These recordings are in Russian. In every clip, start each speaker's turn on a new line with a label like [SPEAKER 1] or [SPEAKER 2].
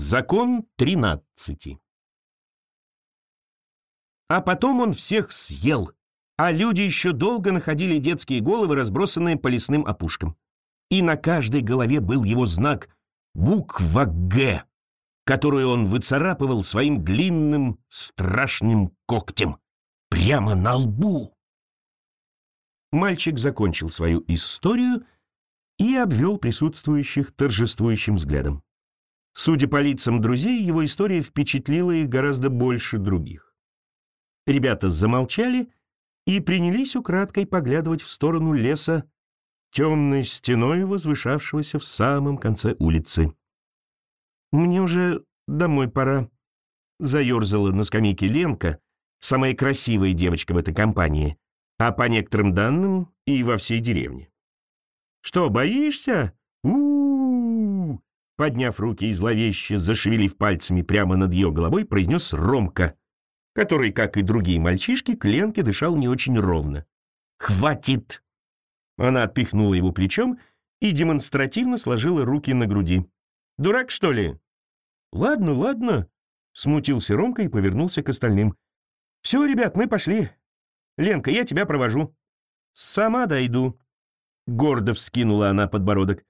[SPEAKER 1] Закон тринадцати. А потом он всех съел, а люди еще долго находили детские головы, разбросанные по лесным опушкам. И на каждой голове был его знак — буква «Г», которую он выцарапывал своим длинным страшным когтем прямо на лбу. Мальчик закончил свою историю и обвел присутствующих торжествующим взглядом. Судя по лицам друзей, его история впечатлила их гораздо больше других. Ребята замолчали и принялись украдкой поглядывать в сторону леса, темной стеной возвышавшегося в самом конце улицы. «Мне уже домой пора», — заерзала на скамейке Ленка, самая красивая девочка в этой компании, а по некоторым данным и во всей деревне. «Что, боишься? Подняв руки и зловеще, зашевелив пальцами прямо над ее головой, произнес Ромка, который, как и другие мальчишки, к Ленке дышал не очень ровно. «Хватит!» Она отпихнула его плечом и демонстративно сложила руки на груди. «Дурак, что ли?» «Ладно, ладно», — смутился Ромка и повернулся к остальным. «Все, ребят, мы пошли. Ленка, я тебя провожу». «Сама дойду», — гордо вскинула она подбородок.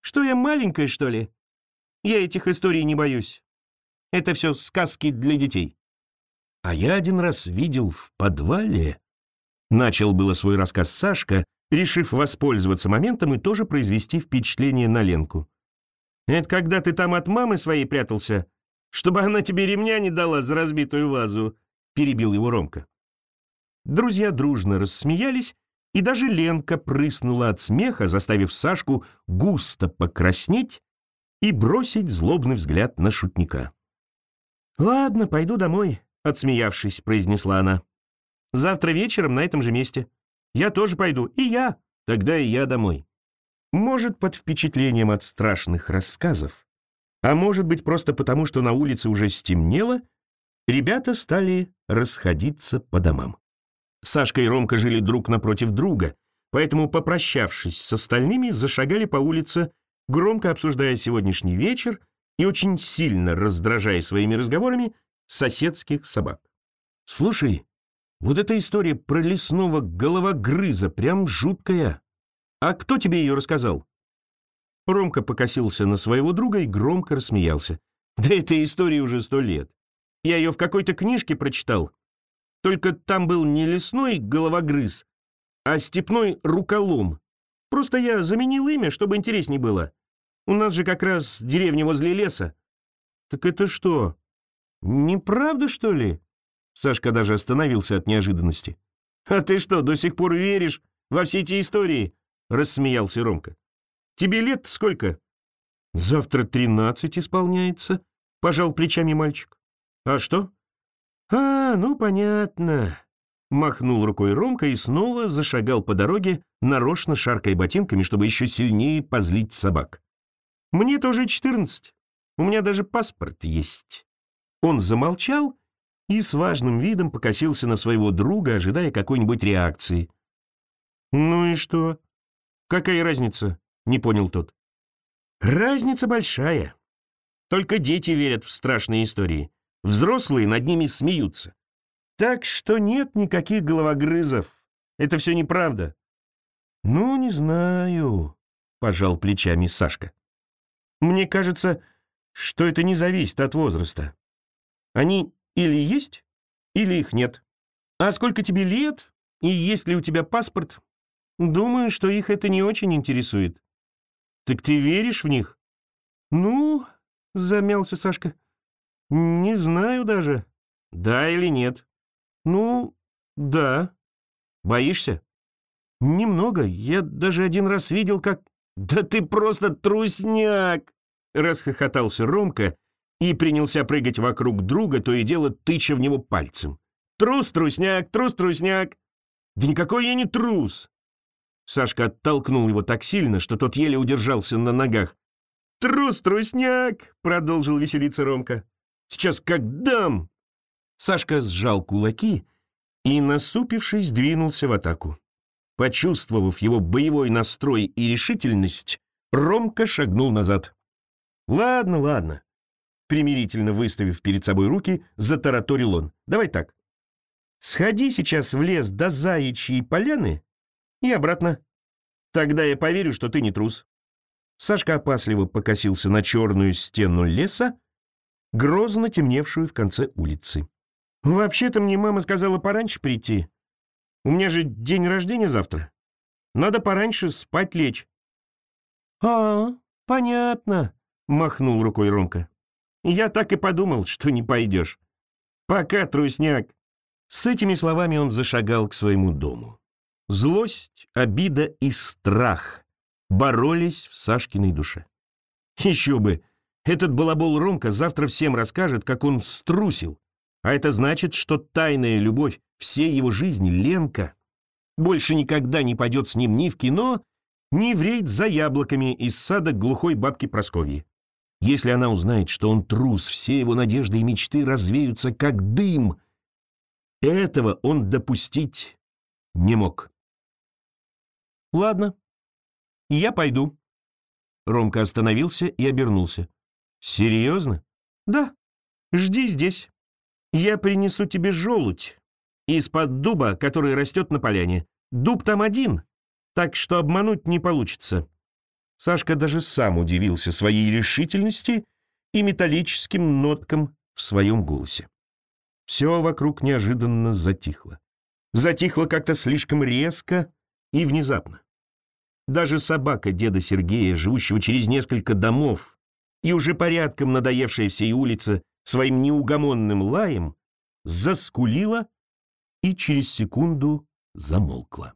[SPEAKER 1] «Что я маленькая, что ли? Я этих историй не боюсь. Это все сказки для детей». «А я один раз видел в подвале...» Начал было свой рассказ Сашка, решив воспользоваться моментом и тоже произвести впечатление на Ленку. «Это когда ты там от мамы своей прятался, чтобы она тебе ремня не дала за разбитую вазу», перебил его Ромка. Друзья дружно рассмеялись, и даже Ленка прыснула от смеха, заставив Сашку густо покраснеть и бросить злобный взгляд на шутника. «Ладно, пойду домой», — отсмеявшись, произнесла она. «Завтра вечером на этом же месте. Я тоже пойду. И я. Тогда и я домой». Может, под впечатлением от страшных рассказов, а может быть, просто потому, что на улице уже стемнело, ребята стали расходиться по домам. Сашка и Ромка жили друг напротив друга, поэтому, попрощавшись с остальными, зашагали по улице, громко обсуждая сегодняшний вечер и очень сильно раздражая своими разговорами соседских собак. «Слушай, вот эта история про лесного головогрыза прям жуткая. А кто тебе ее рассказал?» Ромка покосился на своего друга и громко рассмеялся. «Да этой истории уже сто лет. Я ее в какой-то книжке прочитал. Только там был не лесной головогрыз, а степной руколом. Просто я заменил имя, чтобы интересней было. У нас же как раз деревня возле леса. Так это что, неправда, что ли? Сашка даже остановился от неожиданности. А ты что, до сих пор веришь во все эти истории? Рассмеялся Ромка. Тебе лет сколько? Завтра тринадцать исполняется, пожал плечами мальчик. А что? «А, ну понятно», — махнул рукой Ромка и снова зашагал по дороге, нарочно шаркая ботинками, чтобы еще сильнее позлить собак. «Мне тоже четырнадцать. У меня даже паспорт есть». Он замолчал и с важным видом покосился на своего друга, ожидая какой-нибудь реакции. «Ну и что? Какая разница?» — не понял тот. «Разница большая. Только дети верят в страшные истории. Взрослые над ними смеются. Так что нет никаких головогрызов. Это все неправда. Ну, не знаю, пожал плечами Сашка. Мне кажется, что это не зависит от возраста. Они или есть, или их нет. А сколько тебе лет и есть ли у тебя паспорт? Думаю, что их это не очень интересует. Так ты веришь в них? Ну, замялся Сашка. «Не знаю даже. Да или нет?» «Ну, да». «Боишься?» «Немного. Я даже один раз видел, как...» «Да ты просто трусняк!» Расхохотался Ромка и принялся прыгать вокруг друга, то и дело тыча в него пальцем. «Трус-трусняк, трус-трусняк!» «Да никакой я не трус!» Сашка оттолкнул его так сильно, что тот еле удержался на ногах. «Трус-трусняк!» — продолжил веселиться Ромка. Сейчас как дам!» Сашка сжал кулаки и, насупившись, двинулся в атаку. Почувствовав его боевой настрой и решительность, Ромка шагнул назад. «Ладно, ладно. примирительно выставив перед собой руки, затараторил он. «Давай так. Сходи сейчас в лес до заячьей поляны и обратно. Тогда я поверю, что ты не трус». Сашка опасливо покосился на черную стену леса, грозно темневшую в конце улицы. «Вообще-то мне мама сказала пораньше прийти. У меня же день рождения завтра. Надо пораньше спать лечь». «А, понятно», — махнул рукой Ромка. «Я так и подумал, что не пойдешь. Пока, трусняк». С этими словами он зашагал к своему дому. Злость, обида и страх боролись в Сашкиной душе. Еще бы, этот балабол Ромка завтра всем расскажет, как он струсил. А это значит, что тайная любовь всей его жизни, Ленка, больше никогда не пойдет с ним ни в кино, ни в рейд за яблоками из сада глухой бабки Просковьи. Если она узнает, что он трус, все его надежды и мечты развеются, как дым. Этого он допустить не мог. «Ладно, я пойду». Ромка остановился и обернулся. «Серьезно?» «Да. Жди здесь. Я принесу тебе желудь из-под дуба, который растет на поляне. Дуб там один, так что обмануть не получится». Сашка даже сам удивился своей решительности и металлическим ноткам в своем голосе. Все вокруг неожиданно затихло. Затихло как-то слишком резко и внезапно. Даже собака деда Сергея, живущего через несколько домов и уже порядком надоевшая всей улице своим неугомонным лаем, заскулила и через секунду замолкла.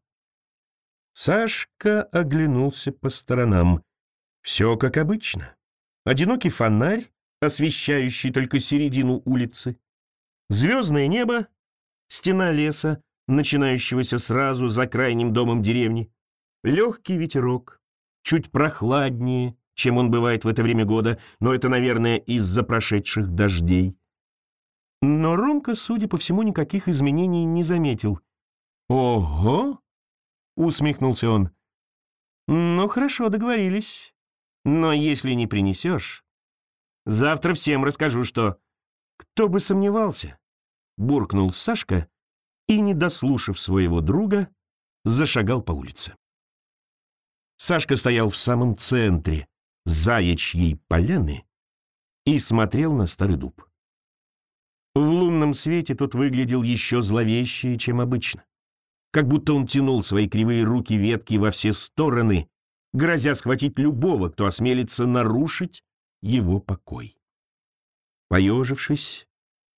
[SPEAKER 1] Сашка оглянулся по сторонам. Все как обычно. Одинокий фонарь, освещающий только середину улицы. Звездное небо, стена леса, начинающегося сразу за крайним домом деревни. Легкий ветерок, чуть прохладнее, чем он бывает в это время года, но это, наверное, из-за прошедших дождей. Но Ромка, судя по всему, никаких изменений не заметил. «Ого!» — усмехнулся он. «Ну, хорошо, договорились. Но если не принесешь, завтра всем расскажу, что...» «Кто бы сомневался?» — буркнул Сашка и, не дослушав своего друга, зашагал по улице. Сашка стоял в самом центре заячьей поляны и смотрел на старый дуб. В лунном свете тот выглядел еще зловещее, чем обычно. Как будто он тянул свои кривые руки ветки во все стороны, грозя схватить любого, кто осмелится нарушить его покой. Поежившись,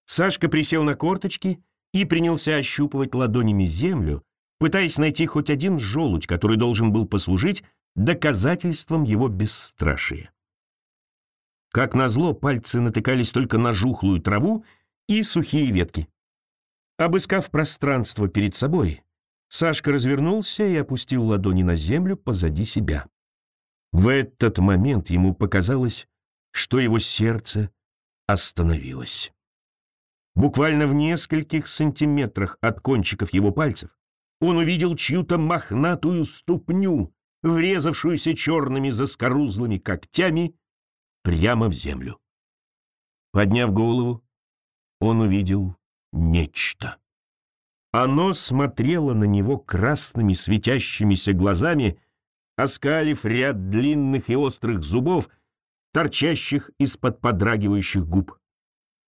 [SPEAKER 1] Сашка присел на корточки и принялся ощупывать ладонями землю, пытаясь найти хоть один желудь, который должен был послужить доказательством его бесстрашия. Как назло, пальцы натыкались только на жухлую траву и сухие ветки. Обыскав пространство перед собой, Сашка развернулся и опустил ладони на землю позади себя. В этот момент ему показалось, что его сердце остановилось. Буквально в нескольких сантиметрах от кончиков его пальцев он увидел чью-то мохнатую ступню, врезавшуюся черными заскорузлыми когтями прямо в землю. Подняв голову, он увидел нечто. Оно смотрело на него красными светящимися глазами, оскалив ряд длинных и острых зубов, торчащих из-под подрагивающих губ.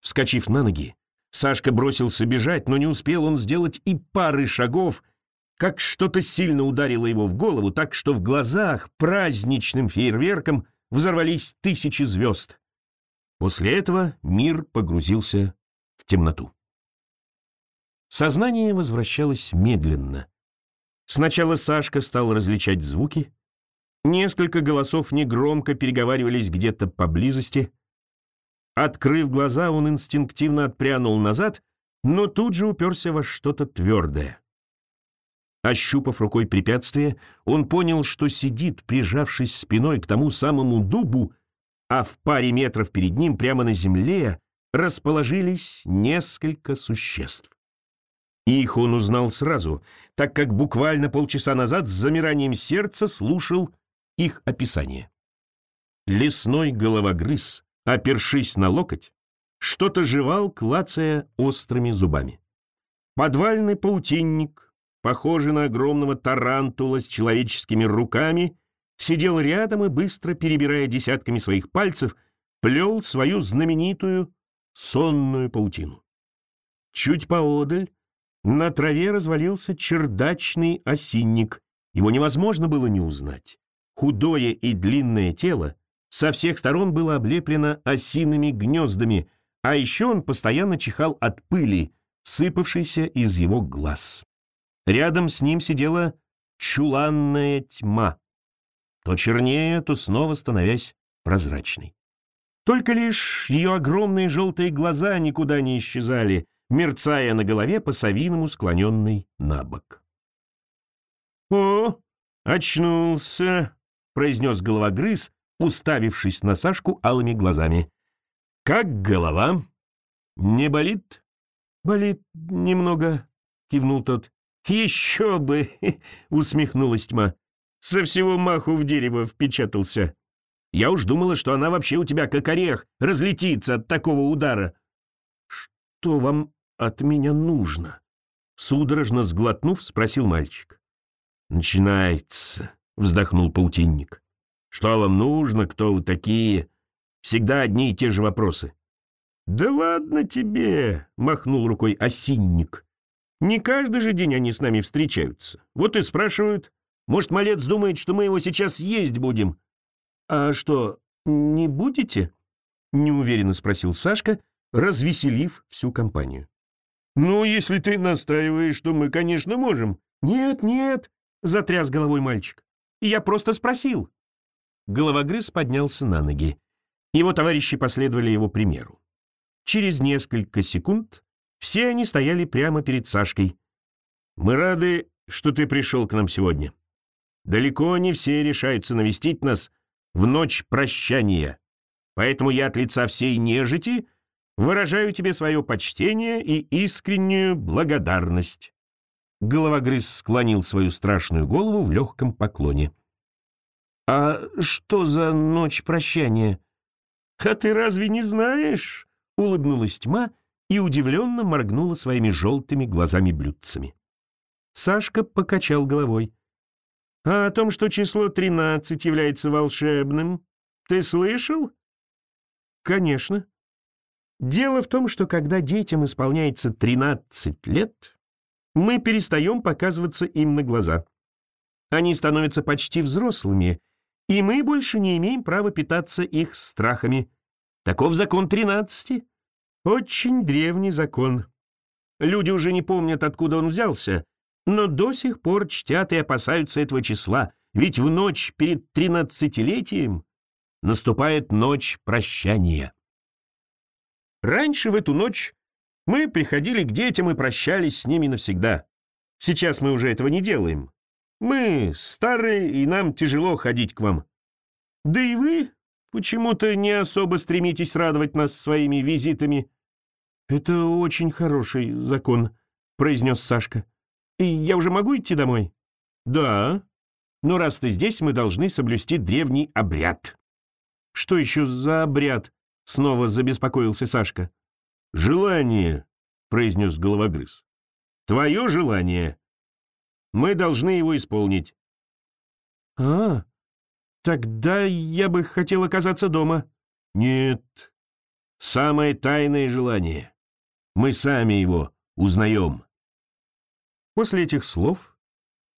[SPEAKER 1] Вскочив на ноги, Сашка бросился бежать, но не успел он сделать и пары шагов, как что-то сильно ударило его в голову, так что в глазах праздничным фейерверком взорвались тысячи звезд. После этого мир погрузился в темноту. Сознание возвращалось медленно. Сначала Сашка стал различать звуки. Несколько голосов негромко переговаривались где-то поблизости — Открыв глаза, он инстинктивно отпрянул назад, но тут же уперся во что-то твердое. Ощупав рукой препятствие, он понял, что сидит, прижавшись спиной к тому самому дубу, а в паре метров перед ним, прямо на земле, расположились несколько существ. Их он узнал сразу, так как буквально полчаса назад с замиранием сердца слушал их описание. Лесной головогрыз опершись на локоть, что-то жевал, клацая острыми зубами. Подвальный паутинник, похожий на огромного тарантула с человеческими руками, сидел рядом и, быстро перебирая десятками своих пальцев, плел свою знаменитую сонную паутину. Чуть поодаль на траве развалился чердачный осинник. Его невозможно было не узнать. Худое и длинное тело со всех сторон было облеплено осиными гнездами, а еще он постоянно чихал от пыли, сыпавшейся из его глаз. Рядом с ним сидела чуланная тьма, то чернее, то снова становясь прозрачной. Только лишь ее огромные желтые глаза никуда не исчезали, мерцая на голове по-совиному склоненный на бок. «О, очнулся!» — произнес головогрыз, уставившись на Сашку алыми глазами. «Как голова? Не болит?» «Болит немного», — кивнул тот. «Еще бы!» — усмехнулась тьма. «Со всего маху в дерево впечатался. Я уж думала, что она вообще у тебя как орех, разлетится от такого удара». «Что вам от меня нужно?» Судорожно сглотнув, спросил мальчик. «Начинается», — вздохнул паутинник. «Что вам нужно? Кто вы такие? Всегда одни и те же вопросы». «Да ладно тебе!» — махнул рукой осинник. Не каждый же день они с нами встречаются. Вот и спрашивают. Может, малец думает, что мы его сейчас есть будем. А что, не будете? Неуверенно спросил Сашка, развеселив всю компанию. Ну, если ты настаиваешь, то мы, конечно, можем. Нет, нет, затряс головой мальчик. Я просто спросил. Головогрыз поднялся на ноги. Его товарищи последовали его примеру. Через несколько секунд все они стояли прямо перед Сашкой. «Мы рады, что ты пришел к нам сегодня. Далеко не все решаются навестить нас в ночь прощания. Поэтому я от лица всей нежити выражаю тебе свое почтение и искреннюю благодарность». Головогрыз склонил свою страшную голову в легком поклоне. «А что за ночь прощания?» «А ты разве не знаешь?» — улыбнулась тьма — и удивленно моргнула своими желтыми глазами-блюдцами. Сашка покачал головой. «А о том, что число 13 является волшебным, ты слышал?» «Конечно. Дело в том, что когда детям исполняется 13 лет, мы перестаем показываться им на глаза. Они становятся почти взрослыми, и мы больше не имеем права питаться их страхами. Таков закон 13. Очень древний закон. Люди уже не помнят, откуда он взялся, но до сих пор чтят и опасаются этого числа, ведь в ночь перед тринадцатилетием наступает ночь прощания. Раньше в эту ночь мы приходили к детям и прощались с ними навсегда. Сейчас мы уже этого не делаем. Мы старые, и нам тяжело ходить к вам. Да и вы почему-то не особо стремитесь радовать нас своими визитами. «Это очень хороший закон», — произнес Сашка. «И я уже могу идти домой?» «Да. Но раз ты здесь, мы должны соблюсти древний обряд». «Что еще за обряд?» — снова забеспокоился Сашка. «Желание», — произнес головогрыз. «Твое желание. Мы должны его исполнить». «А, тогда я бы хотел оказаться дома». «Нет, самое тайное желание. Мы сами его узнаем». После этих слов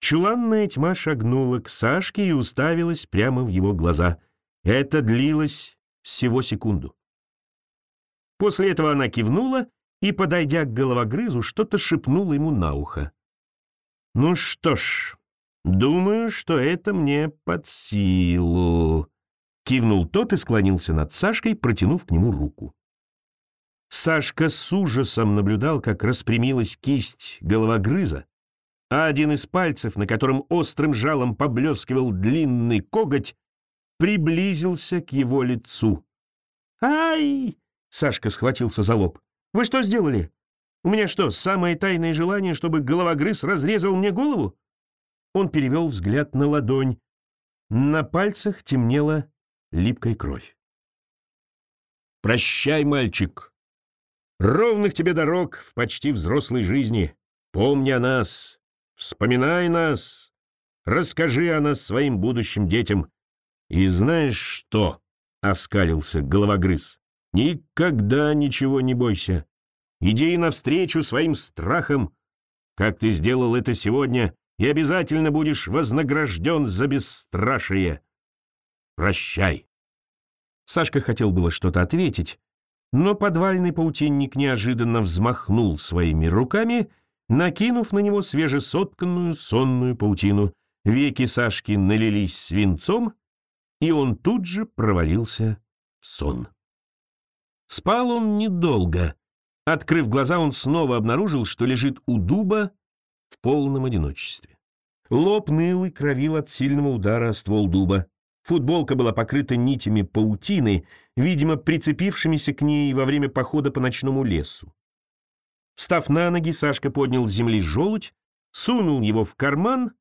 [SPEAKER 1] чуланная тьма шагнула к Сашке и уставилась прямо в его глаза. Это длилось всего секунду. После этого она кивнула и, подойдя к головогрызу, что-то шепнула ему на ухо. «Ну что ж, думаю, что это мне под силу», — кивнул тот и склонился над Сашкой, протянув к нему руку. Сашка с ужасом наблюдал, как распрямилась кисть головогрыза, а один из пальцев, на котором острым жалом поблескивал длинный коготь, приблизился к его лицу. «Ай!» — Сашка схватился за лоб. «Вы что сделали? У меня что, самое тайное желание, чтобы головогрыз разрезал мне голову?» Он перевел взгляд на ладонь. На пальцах темнела липкая кровь. Прощай, мальчик. Ровных тебе дорог в почти взрослой жизни. Помни о нас, вспоминай нас, расскажи о нас своим будущим детям. И знаешь что?» — оскалился головогрыз. «Никогда ничего не бойся. Иди навстречу своим страхам, как ты сделал это сегодня, и обязательно будешь вознагражден за бесстрашие. Прощай». Сашка хотел было что-то ответить, но подвальный паутинник неожиданно взмахнул своими руками, накинув на него свежесотканную сонную паутину. Веки Сашки налились свинцом, и он тут же провалился в сон. Спал он недолго. Открыв глаза, он снова обнаружил, что лежит у дуба в полном одиночестве. Лоб ныл и кровил от сильного удара о ствол дуба. Футболка была покрыта нитями паутины, видимо, прицепившимися к ней во время похода по ночному лесу. Встав на ноги, Сашка поднял с земли желудь, сунул его в карман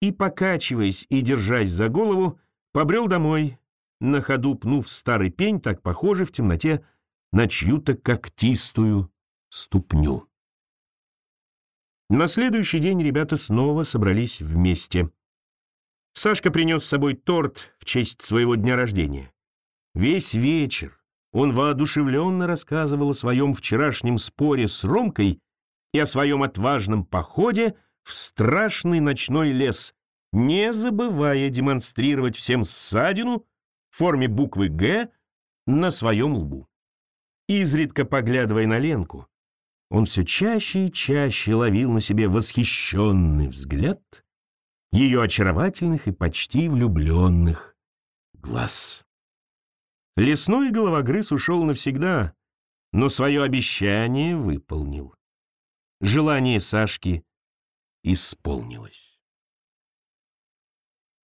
[SPEAKER 1] и, покачиваясь и держась за голову, побрел домой, на ходу пнув старый пень, так похожий в темноте на чью-то когтистую ступню. На следующий день ребята снова собрались вместе. Сашка принес с собой торт в честь своего дня рождения. Весь вечер он воодушевленно рассказывал о своем вчерашнем споре с Ромкой и о своем отважном походе в страшный ночной лес, не забывая демонстрировать всем ссадину в форме буквы «Г» на своем лбу. Изредка поглядывая на Ленку, он все чаще и чаще ловил на себе восхищенный взгляд ее очаровательных и почти влюбленных глаз. Лесной головогрыз ушел навсегда, но свое обещание выполнил. Желание Сашки исполнилось.